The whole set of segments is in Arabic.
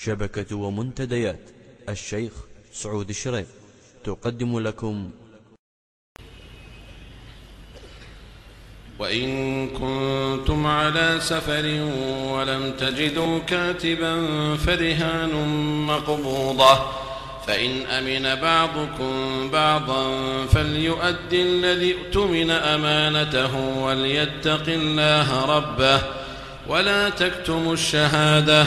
شبكة ومنتديات. الشيخ سعود الشريف تقدم لكم. وإن كنتم على سفر ولم تجدوا كاتبا فرهان مقبوضة. فإن أمن بعضكم بعضا فليؤدي الذي اؤتمن أمانته وليتق الله ربه. ولا تكتموا الشهادة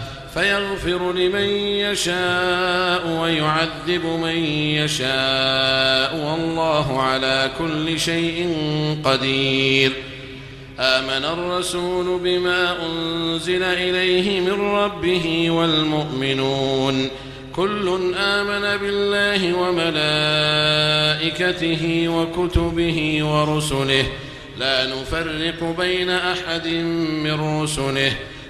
فيغفر لمن يشاء ويعذب من يشاء والله على كل شيء قدير. آمن الرسول بما أنزل إليه من ربه والمؤمنون. كل آمن بالله وملائكته وكتبه ورسله. لا نفرق بين أحد من رسله.